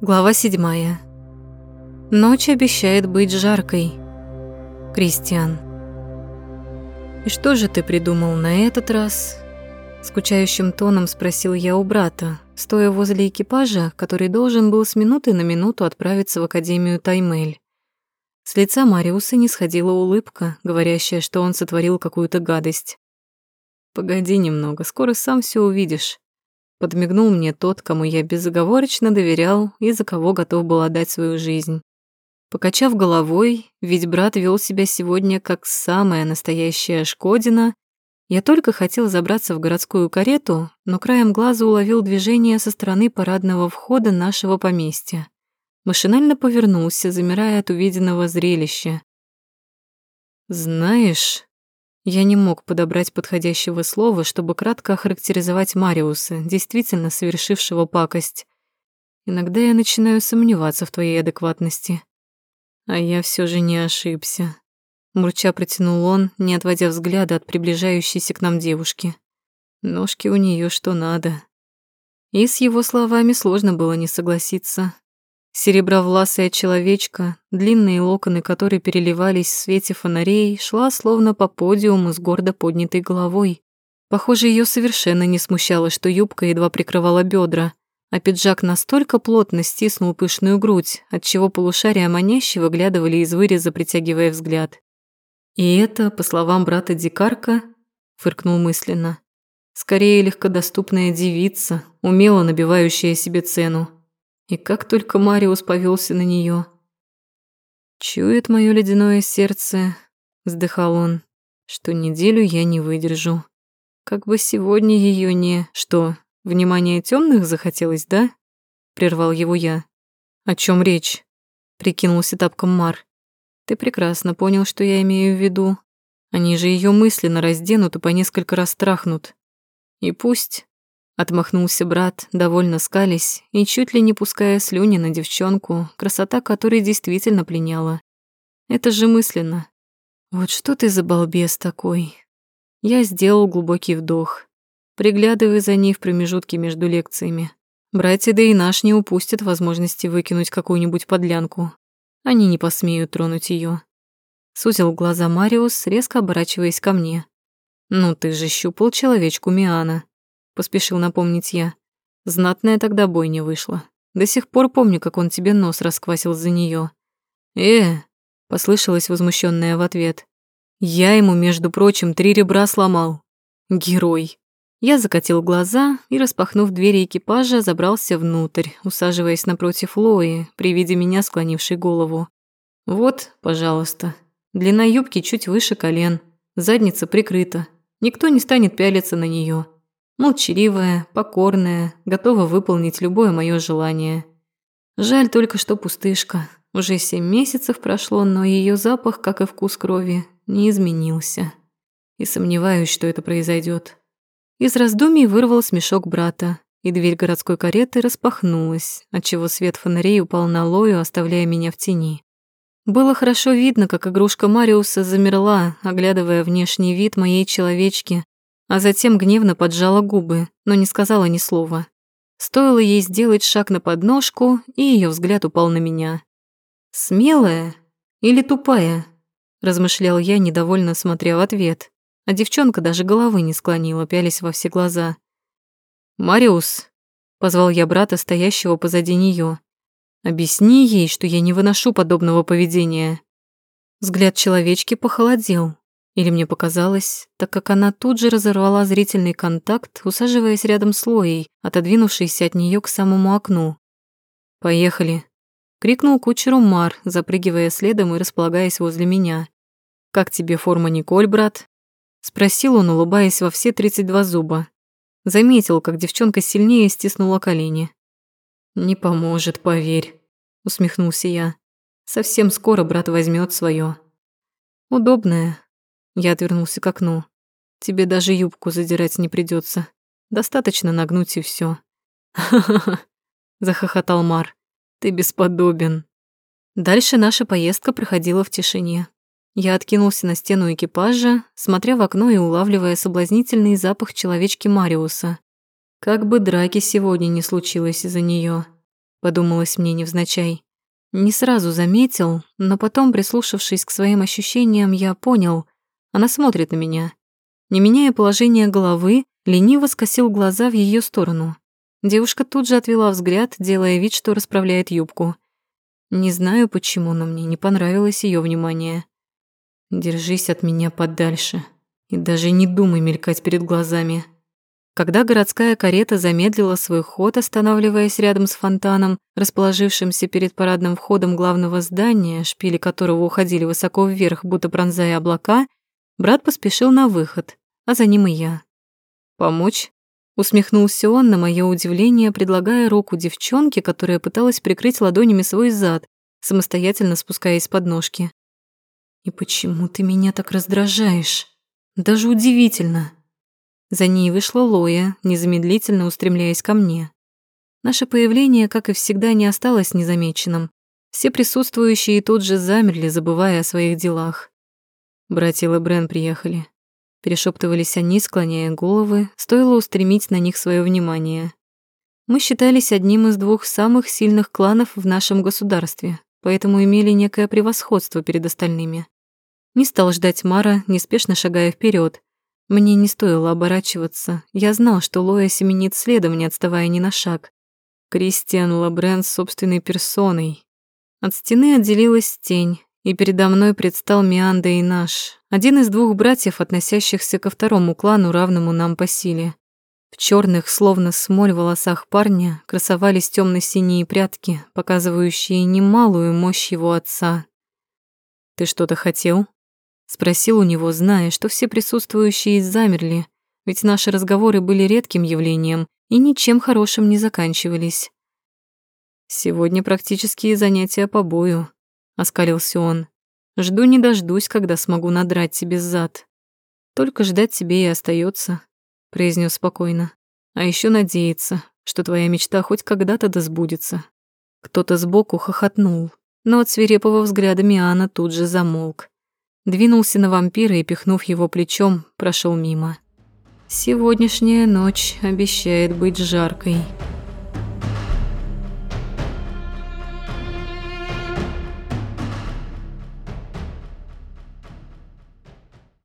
Глава седьмая. Ночь обещает быть жаркой. Кристиан. «И что же ты придумал на этот раз?» Скучающим тоном спросил я у брата, стоя возле экипажа, который должен был с минуты на минуту отправиться в Академию Таймель. С лица Мариуса не сходила улыбка, говорящая, что он сотворил какую-то гадость. «Погоди немного, скоро сам все увидишь», — подмигнул мне тот, кому я безоговорочно доверял и за кого готов был отдать свою жизнь. Покачав головой, ведь брат вел себя сегодня как самая настоящая Шкодина, я только хотел забраться в городскую карету, но краем глаза уловил движение со стороны парадного входа нашего поместья. Машинально повернулся, замирая от увиденного зрелища. «Знаешь...» Я не мог подобрать подходящего слова, чтобы кратко охарактеризовать Мариуса, действительно совершившего пакость. Иногда я начинаю сомневаться в твоей адекватности. А я все же не ошибся. Мурча протянул он, не отводя взгляда от приближающейся к нам девушки. Ножки у нее что надо. И с его словами сложно было не согласиться. Серебровласая человечка, длинные локоны которой переливались в свете фонарей, шла словно по подиуму с гордо поднятой головой. Похоже, ее совершенно не смущало, что юбка едва прикрывала бедра, а пиджак настолько плотно стиснул пышную грудь, отчего полушария маняще выглядывали из выреза, притягивая взгляд. «И это, по словам брата Дикарка, — фыркнул мысленно, — скорее легкодоступная девица, умело набивающая себе цену. И как только Мариус повелся на нее. «Чует мое ледяное сердце», — вздыхал он, — «что неделю я не выдержу. Как бы сегодня ее не... Что, внимание темных захотелось, да?» — прервал его я. «О чем речь?» — прикинулся тапком Мар. «Ты прекрасно понял, что я имею в виду. Они же ее мысленно разденут и по несколько раз трахнут. И пусть Отмахнулся брат, довольно скались и чуть ли не пуская слюни на девчонку, красота которой действительно пленяла. Это же мысленно. Вот что ты за балбес такой? Я сделал глубокий вдох, приглядывая за ней в промежутке между лекциями. Братья да и наш не упустят возможности выкинуть какую-нибудь подлянку. Они не посмеют тронуть ее. Сузил глаза Мариус, резко оборачиваясь ко мне. «Ну ты же щупал человечку Миана поспешил напомнить я. Знатная тогда бойня вышла. До сих пор помню, как он тебе нос расквасил за нее. Э, послышалось возмущенное в ответ. Я ему, между прочим, три ребра сломал. Герой. Я закатил глаза и, распахнув двери экипажа, забрался внутрь, усаживаясь напротив Лои, при виде меня склонившей голову. Вот, пожалуйста. Длина юбки чуть выше колен, задница прикрыта. Никто не станет пялиться на нее. Молчаливая, покорная, готова выполнить любое мое желание. Жаль только, что пустышка. Уже семь месяцев прошло, но ее запах, как и вкус крови, не изменился. И сомневаюсь, что это произойдет. Из раздумий вырвал смешок брата, и дверь городской кареты распахнулась, отчего свет фонарей упал на Лою, оставляя меня в тени. Было хорошо видно, как игрушка Мариуса замерла, оглядывая внешний вид моей человечки, а затем гневно поджала губы, но не сказала ни слова. Стоило ей сделать шаг на подножку, и ее взгляд упал на меня. «Смелая или тупая?» – размышлял я, недовольно смотря в ответ, а девчонка даже головы не склонила, пялись во все глаза. «Мариус», – позвал я брата, стоящего позади нее. «Объясни ей, что я не выношу подобного поведения». Взгляд человечки похолодел, или мне показалось, так как она тут же разорвала зрительный контакт, усаживаясь рядом с Лоей, отодвинувшейся от нее к самому окну. «Поехали!» — крикнул кучеру Мар, запрыгивая следом и располагаясь возле меня. «Как тебе форма Николь, брат?» — спросил он, улыбаясь во все тридцать два зуба. Заметил, как девчонка сильнее стиснула колени. «Не поможет, поверь», — усмехнулся я. «Совсем скоро брат возьмет свое. «Удобная, я отвернулся к окну. Тебе даже юбку задирать не придется. Достаточно нагнуть и все. «Ха-ха-ха», — захохотал Мар. «Ты бесподобен». Дальше наша поездка проходила в тишине. Я откинулся на стену экипажа, смотря в окно и улавливая соблазнительный запах человечки Мариуса. Как бы драки сегодня не случилось из-за нее. подумалось мне невзначай. Не сразу заметил, но потом, прислушавшись к своим ощущениям, я понял, она смотрит на меня. Не меняя положение головы, лениво скосил глаза в ее сторону. Девушка тут же отвела взгляд, делая вид, что расправляет юбку. Не знаю почему, но мне не понравилось ее внимание. «Держись от меня подальше и даже не думай мелькать перед глазами», когда городская карета замедлила свой ход, останавливаясь рядом с фонтаном, расположившимся перед парадным входом главного здания, шпили которого уходили высоко вверх, будто пронзая облака, брат поспешил на выход, а за ним и я. «Помочь?» Усмехнулся он на мое удивление, предлагая руку девчонке, которая пыталась прикрыть ладонями свой зад, самостоятельно спускаясь с подножки. «И почему ты меня так раздражаешь? Даже удивительно!» За ней вышла Лоя, незамедлительно устремляясь ко мне. Наше появление, как и всегда, не осталось незамеченным. Все присутствующие тут же замерли, забывая о своих делах. Братья Лебрен приехали. Перешептывались они, склоняя головы, стоило устремить на них свое внимание. Мы считались одним из двух самых сильных кланов в нашем государстве, поэтому имели некое превосходство перед остальными. Не стал ждать Мара, неспешно шагая вперед, мне не стоило оборачиваться. Я знал, что Лоя семенит следом, не отставая ни на шаг. Кристиан Лабрен с собственной персоной. От стены отделилась тень, и передо мной предстал Мианда и наш, один из двух братьев, относящихся ко второму клану, равному нам по силе. В черных, словно смоль, волосах парня красовались темно синие прятки, показывающие немалую мощь его отца. «Ты что-то хотел?» Спросил у него, зная, что все присутствующие замерли, ведь наши разговоры были редким явлением и ничем хорошим не заканчивались. «Сегодня практические занятия по бою», — оскалился он. «Жду не дождусь, когда смогу надрать тебе зад. Только ждать тебе и остается, произнес спокойно. «А еще надеяться, что твоя мечта хоть когда-то да сбудется». Кто-то сбоку хохотнул, но от свирепого взгляда Миана тут же замолк двинулся на вампира и, пихнув его плечом, прошел мимо. «Сегодняшняя ночь обещает быть жаркой».